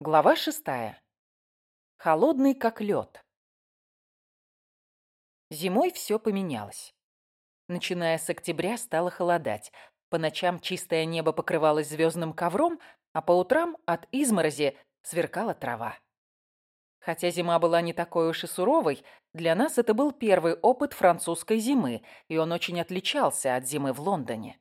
Глава шестая. Холодный как лед. Зимой все поменялось. Начиная с октября стало холодать. По ночам чистое небо покрывалось звездным ковром, а по утрам от изморози сверкала трава. Хотя зима была не такой уж и суровой, для нас это был первый опыт французской зимы, и он очень отличался от зимы в Лондоне.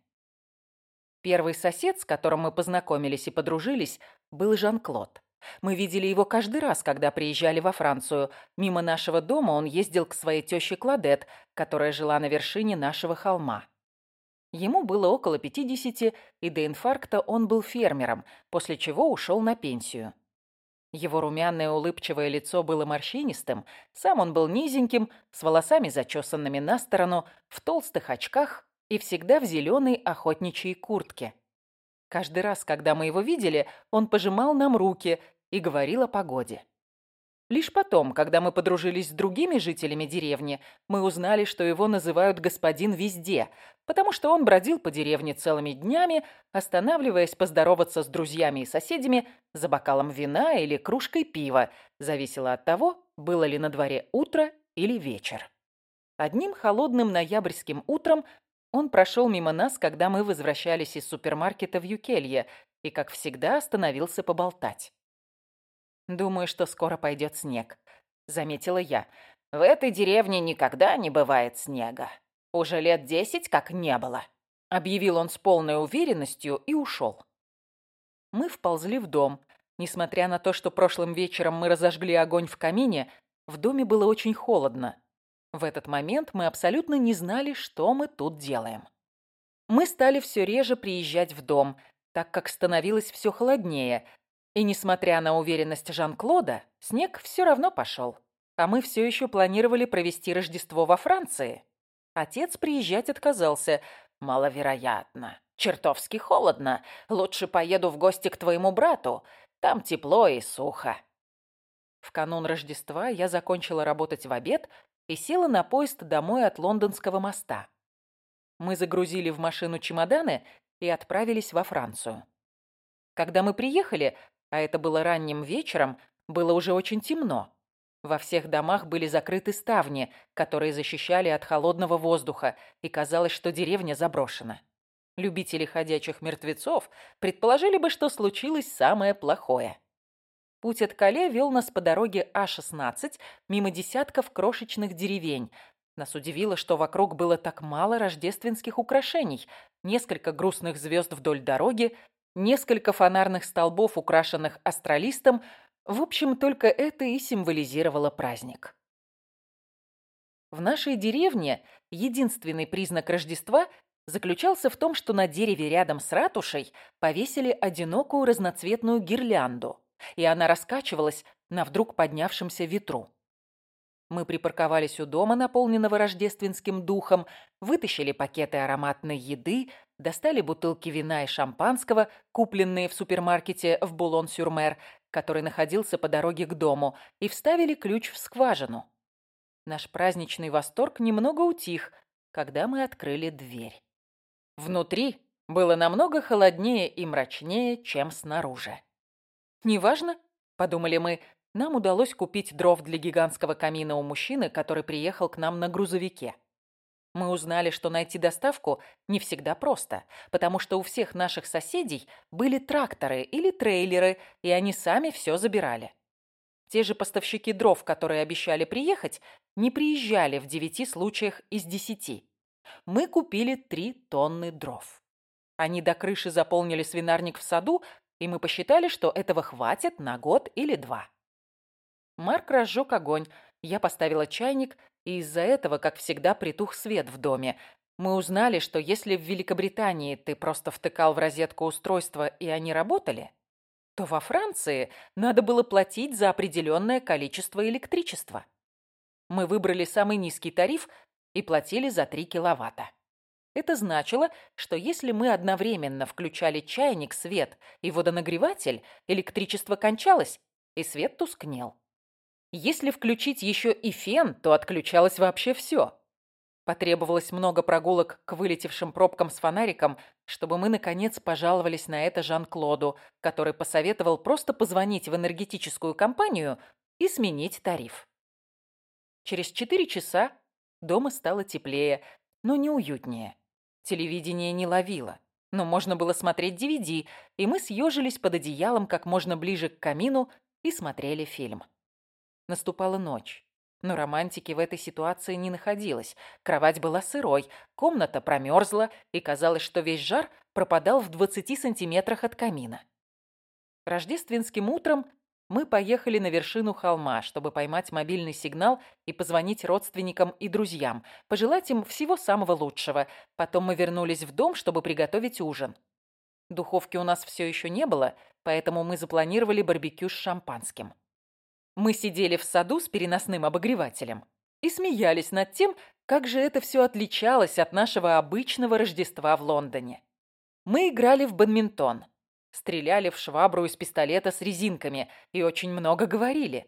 Первый сосед, с которым мы познакомились и подружились, был Жан-Клод. Мы видели его каждый раз, когда приезжали во Францию. Мимо нашего дома он ездил к своей тёще Кладет, которая жила на вершине нашего холма. Ему было около 50, и до инфаркта он был фермером, после чего ушел на пенсию. Его румяное улыбчивое лицо было морщинистым, сам он был низеньким, с волосами зачесанными на сторону, в толстых очках и всегда в зеленой охотничьей куртке. Каждый раз, когда мы его видели, он пожимал нам руки и говорил о погоде. Лишь потом, когда мы подружились с другими жителями деревни, мы узнали, что его называют «господин везде», потому что он бродил по деревне целыми днями, останавливаясь поздороваться с друзьями и соседями за бокалом вина или кружкой пива, зависело от того, было ли на дворе утро или вечер. Одним холодным ноябрьским утром он прошел мимо нас, когда мы возвращались из супермаркета в Юкелье, и, как всегда, остановился поболтать. «Думаю, что скоро пойдет снег», — заметила я. «В этой деревне никогда не бывает снега. Уже лет десять как не было», — объявил он с полной уверенностью и ушел. Мы вползли в дом. Несмотря на то, что прошлым вечером мы разожгли огонь в камине, в доме было очень холодно. В этот момент мы абсолютно не знали, что мы тут делаем. Мы стали все реже приезжать в дом, так как становилось все холоднее, и, несмотря на уверенность Жан-Клода, снег все равно пошел. А мы все еще планировали провести Рождество во Франции. Отец приезжать отказался. Маловероятно. Чертовски холодно. Лучше поеду в гости к твоему брату. Там тепло и сухо. В канун Рождества я закончила работать в обед и села на поезд домой от Лондонского моста. Мы загрузили в машину чемоданы и отправились во Францию. Когда мы приехали, а это было ранним вечером, было уже очень темно. Во всех домах были закрыты ставни, которые защищали от холодного воздуха, и казалось, что деревня заброшена. Любители ходячих мертвецов предположили бы, что случилось самое плохое. Путь от Кале вел нас по дороге А-16 мимо десятков крошечных деревень. Нас удивило, что вокруг было так мало рождественских украшений. Несколько грустных звезд вдоль дороги, несколько фонарных столбов, украшенных астролистом. В общем, только это и символизировало праздник. В нашей деревне единственный признак Рождества заключался в том, что на дереве рядом с ратушей повесили одинокую разноцветную гирлянду, и она раскачивалась на вдруг поднявшемся ветру. Мы припарковались у дома, наполненного рождественским духом, вытащили пакеты ароматной еды, достали бутылки вина и шампанского, купленные в супермаркете в Булон-Сюрмер, который находился по дороге к дому, и вставили ключ в скважину. Наш праздничный восторг немного утих, когда мы открыли дверь. Внутри было намного холоднее и мрачнее, чем снаружи. «Неважно», — подумали мы, — нам удалось купить дров для гигантского камина у мужчины, который приехал к нам на грузовике. Мы узнали, что найти доставку не всегда просто, потому что у всех наших соседей были тракторы или трейлеры, и они сами все забирали. Те же поставщики дров, которые обещали приехать, не приезжали в девяти случаях из десяти. Мы купили три тонны дров. Они до крыши заполнили свинарник в саду, и мы посчитали, что этого хватит на год или два. Марк разжег огонь, я поставила чайник, и из-за этого, как всегда, притух свет в доме. Мы узнали, что если в Великобритании ты просто втыкал в розетку устройства, и они работали, то во Франции надо было платить за определенное количество электричества. Мы выбрали самый низкий тариф и платили за 3 киловатта. Это значило, что если мы одновременно включали чайник, свет и водонагреватель, электричество кончалось, и свет тускнел. Если включить еще и фен, то отключалось вообще все. Потребовалось много прогулок к вылетевшим пробкам с фонариком, чтобы мы, наконец, пожаловались на это Жан-Клоду, который посоветовал просто позвонить в энергетическую компанию и сменить тариф. Через четыре часа дома стало теплее, но не уютнее. Телевидение не ловило, но можно было смотреть DVD, и мы съежились под одеялом как можно ближе к камину и смотрели фильм. Наступала ночь. Но романтики в этой ситуации не находилось. Кровать была сырой, комната промерзла, и казалось, что весь жар пропадал в 20 сантиметрах от камина. Рождественским утром мы поехали на вершину холма, чтобы поймать мобильный сигнал и позвонить родственникам и друзьям, пожелать им всего самого лучшего. Потом мы вернулись в дом, чтобы приготовить ужин. Духовки у нас все еще не было, поэтому мы запланировали барбекю с шампанским. Мы сидели в саду с переносным обогревателем и смеялись над тем, как же это все отличалось от нашего обычного Рождества в Лондоне. Мы играли в бадминтон, стреляли в швабру из пистолета с резинками и очень много говорили.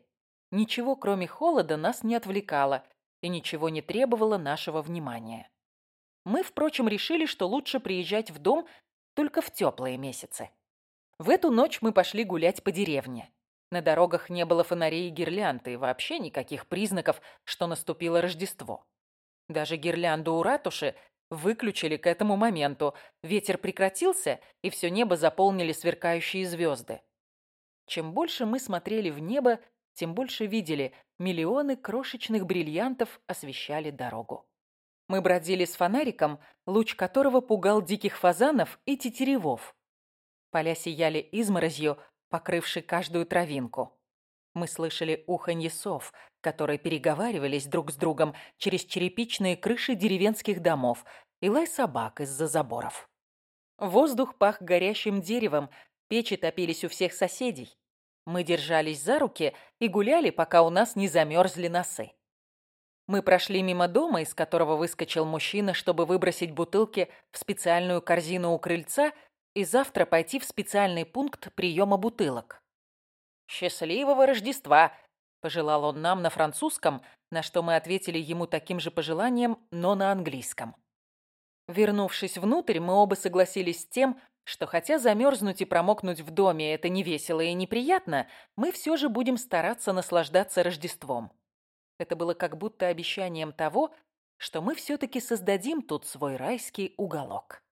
Ничего, кроме холода, нас не отвлекало и ничего не требовало нашего внимания. Мы, впрочем, решили, что лучше приезжать в дом только в теплые месяцы. В эту ночь мы пошли гулять по деревне. На дорогах не было фонарей и гирлянд, и вообще никаких признаков, что наступило Рождество. Даже гирлянду у ратуши выключили к этому моменту. Ветер прекратился, и все небо заполнили сверкающие звезды. Чем больше мы смотрели в небо, тем больше видели, миллионы крошечных бриллиантов освещали дорогу. Мы бродили с фонариком, луч которого пугал диких фазанов и тетеревов. Поля сияли изморозью, покрывший каждую травинку. Мы слышали уханье сов, которые переговаривались друг с другом через черепичные крыши деревенских домов и лай собак из-за заборов. Воздух пах горящим деревом, печи топились у всех соседей. Мы держались за руки и гуляли, пока у нас не замерзли носы. Мы прошли мимо дома, из которого выскочил мужчина, чтобы выбросить бутылки в специальную корзину у крыльца – и завтра пойти в специальный пункт приема бутылок. «Счастливого Рождества!» – пожелал он нам на французском, на что мы ответили ему таким же пожеланием, но на английском. Вернувшись внутрь, мы оба согласились с тем, что хотя замерзнуть и промокнуть в доме – это не весело и неприятно, мы все же будем стараться наслаждаться Рождеством. Это было как будто обещанием того, что мы все-таки создадим тут свой райский уголок.